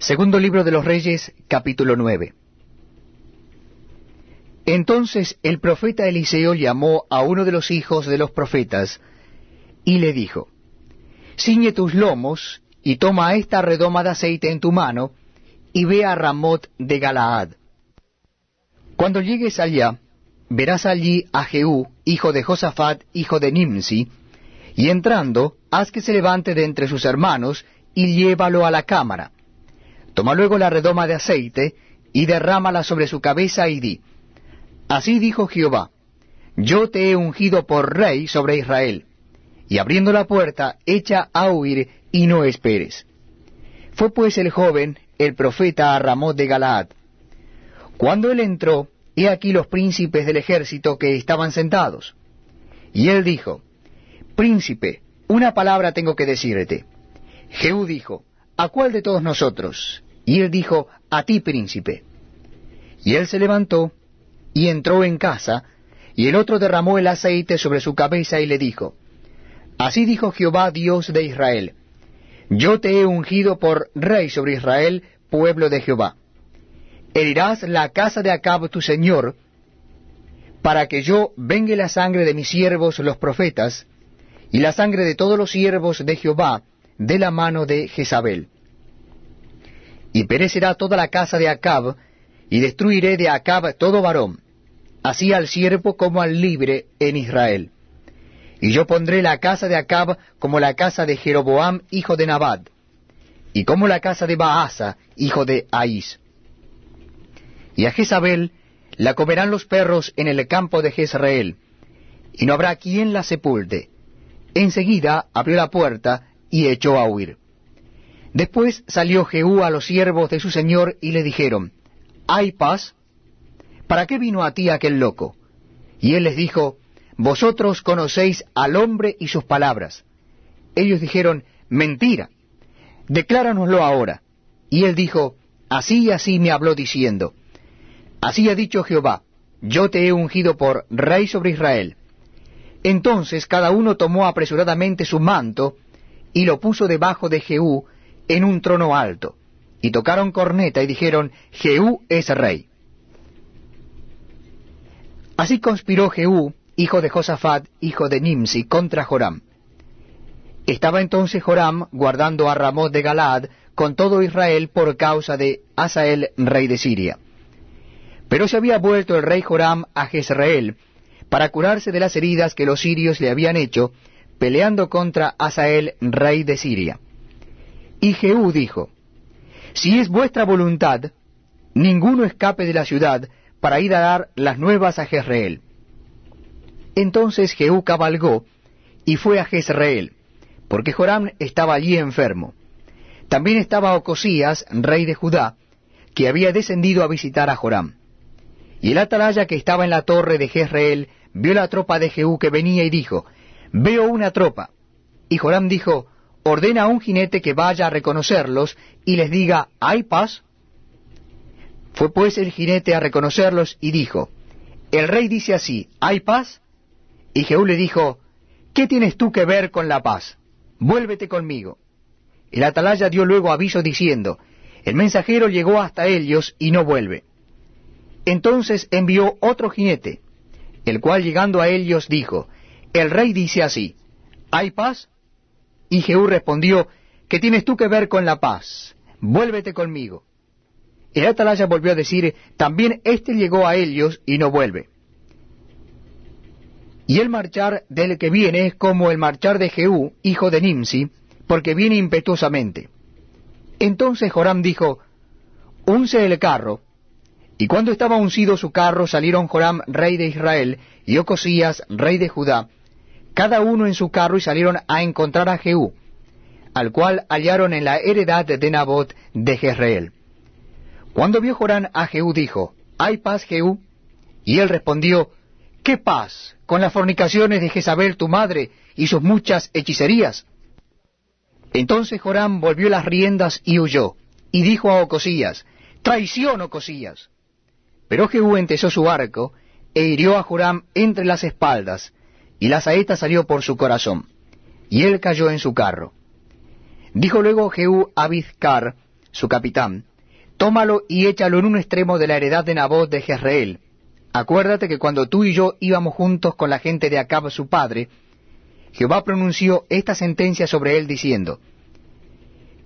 Segundo libro de los Reyes, capítulo 9. Entonces el profeta Eliseo llamó a uno de los hijos de los profetas y le dijo, Ciñe tus lomos y toma esta redoma de aceite en tu mano y ve a Ramot de Galaad. Cuando llegues allá, verás allí a Jehú, hijo de Josafat, hijo de Nimsi, y entrando, haz que se levante de entre sus hermanos y llévalo a la cámara. Toma luego la redoma de aceite y derrámala sobre su cabeza y di, Así dijo Jehová, yo te he ungido por rey sobre Israel, y abriendo la puerta, echa a huir y no esperes. Fue pues el joven, el profeta a Ramot de Galaad. Cuando él entró, he aquí los príncipes del ejército que estaban sentados. Y él dijo, Príncipe, una palabra tengo que decirte. Jehú dijo, ¿A cuál de todos nosotros? Y él dijo, A ti, príncipe. Y él se levantó, y entró en casa, y el otro derramó el aceite sobre su cabeza y le dijo, Así dijo Jehová Dios de Israel, Yo te he ungido por rey sobre Israel, pueblo de Jehová. Herirás la casa de Acab tu señor, para que yo vengue la sangre de mis siervos los profetas, y la sangre de todos los siervos de Jehová, de la mano de Jezabel. Y perecerá toda la casa de Acab, y destruiré de Acab todo varón, así al siervo como al libre en Israel. Y yo pondré la casa de Acab como la casa de Jeroboam, hijo de Nabad, y como la casa de Baasa, hijo de Ahís. Y a Jezabel la comerán los perros en el campo de Jezreel, y no habrá quien la sepulte. Enseguida abrió la puerta y echó a huir. Después salió Jehú a los siervos de su señor y le dijeron, ¿hay paz? ¿Para qué vino a ti aquel loco? Y él les dijo, Vosotros conocéis al hombre y sus palabras. Ellos dijeron, Mentira, decláranoslo ahora. Y él dijo, Así y así me habló diciendo, Así ha dicho Jehová, yo te he ungido por rey sobre Israel. Entonces cada uno tomó apresuradamente su manto y lo puso debajo de Jehú en un trono alto y tocaron corneta y dijeron, Jehú es rey. Así conspiró Jehú, hijo de Josafat, hijo de Nimsi, contra Joram. Estaba entonces Joram guardando a Ramot de Galaad con todo Israel por causa de Asael, rey de Siria. Pero se había vuelto el rey Joram a Jezreel para curarse de las heridas que los sirios le habían hecho, peleando contra Asael, rey de Siria. Y Jehú dijo, si es vuestra voluntad, ninguno escape de la ciudad para ir a dar las nuevas a Jezreel. Entonces Jehú cabalgó y fue a Jezreel, porque Joram estaba allí enfermo. También estaba Ocosías, rey de Judá, que había descendido a visitar a Joram. Y el atalaya que estaba en la torre de Jezreel vio la tropa de Jehú que venía y dijo, Veo una tropa. Y Joram dijo, ordena a un jinete que vaya a reconocerlos y les diga, ¿hay paz? Fue pues el jinete a reconocerlos y dijo, el rey dice así, ¿hay paz? Y Jehú le dijo, ¿qué tienes tú que ver con la paz? Vuélvete conmigo. El atalaya dio luego aviso diciendo, el mensajero llegó hasta ellos y no vuelve. Entonces envió otro jinete, el cual llegando a ellos dijo, el rey dice así, ¿hay paz? Y Jehú respondió, ¿qué tienes tú que ver con la paz? Vuélvete conmigo. El atalaya volvió a decir, también éste llegó a ellos y no vuelve. Y el marchar del que viene es como el marchar de Jehú, hijo de Nimsi, porque viene impetuosamente. Entonces Joram dijo, unce el carro. Y cuando estaba uncido su carro, salieron Joram, rey de Israel, y Ocosías, rey de Judá, cada uno en su carro y salieron a encontrar a Jehú, al cual hallaron en la heredad de Nabot de Jezreel. Cuando vio Jorán a Jehú dijo, ¿hay paz, Jehú? Y él respondió, ¿qué paz con las fornicaciones de Jezabel tu madre y sus muchas hechicerías? Entonces Joram volvió las riendas y huyó, y dijo a Ocosías, traición, Ocosías. Pero Jehú entesó su arco, e hirió a Joram entre las espaldas, y la saeta salió por su corazón, y él cayó en su carro. Dijo luego Jehú a Bizcar, su capitán, tómalo y échalo en un extremo de la heredad de Nabot de Jezreel. Acuérdate que cuando tú y yo íbamos juntos con la gente de Acab su padre, Jehová pronunció esta sentencia sobre él diciendo,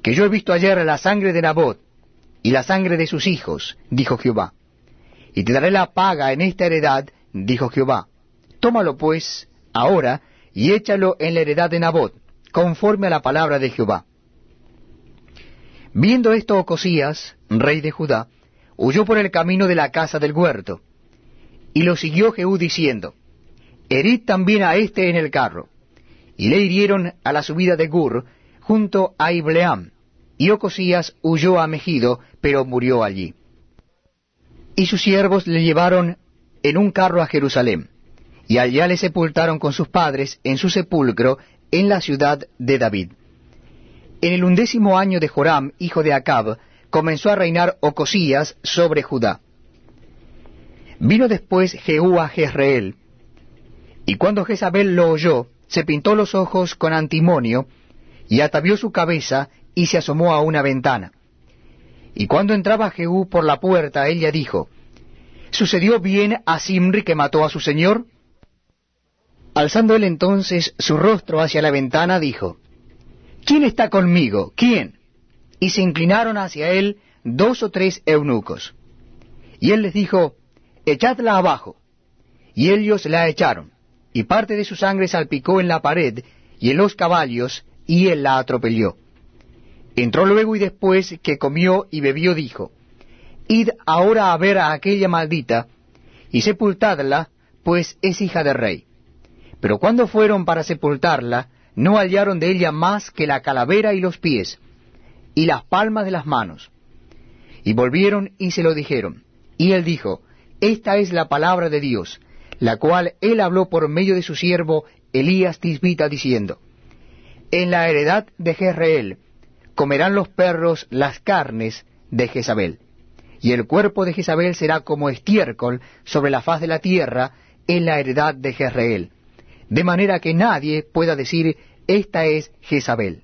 Que yo he visto ayer la sangre de Nabot y la sangre de sus hijos, dijo Jehová, y te daré la paga en esta heredad, dijo Jehová. Tómalo pues ahora y échalo en la heredad de Nabot, conforme a la palabra de Jehová. Viendo esto Ocosías, rey de Judá, huyó por el camino de la casa del huerto, y lo siguió Jehú diciendo, Herid también a éste en el carro. Y le hirieron a la subida de Gur, junto a Ibleam, y Ocosías huyó a Megido, pero murió allí. Y sus siervos le llevaron en un carro a Jerusalén, y allá le sepultaron con sus padres en su sepulcro en la ciudad de David. En el undécimo año de Joram, hijo de Acab, comenzó a reinar Ocosías sobre Judá. Vino después Jehú a Jezreel, y cuando Jezabel lo oyó, se pintó los ojos con antimonio, y atavió su cabeza, y se asomó a una ventana. Y cuando entraba Jehú por la puerta, ella dijo, ¿Sucedió bien a Simri que mató a su señor? Alzando él entonces su rostro hacia la ventana, dijo, ¿quién está conmigo? ¿Quién? Y se inclinaron hacia él dos o tres eunucos. Y él les dijo, echadla abajo. Y ellos la echaron, y parte de su sangre salpicó en la pared y en los caballos, y él la atropelló. Entró luego y después que comió y bebió dijo, Id ahora a ver a aquella maldita, y sepultadla, pues es hija de rey. Pero cuando fueron para sepultarla, no hallaron de ella más que la calavera y los pies, y las palmas de las manos. Y volvieron y se lo dijeron. Y él dijo, Esta es la palabra de Dios, la cual él habló por medio de su siervo Elías Tisbita, diciendo, En la heredad de Jezreel comerán los perros las carnes de Jezabel, y el cuerpo de Jezabel será como estiércol sobre la faz de la tierra en la heredad de Jezreel, de manera que nadie pueda decir, esta es Jezabel.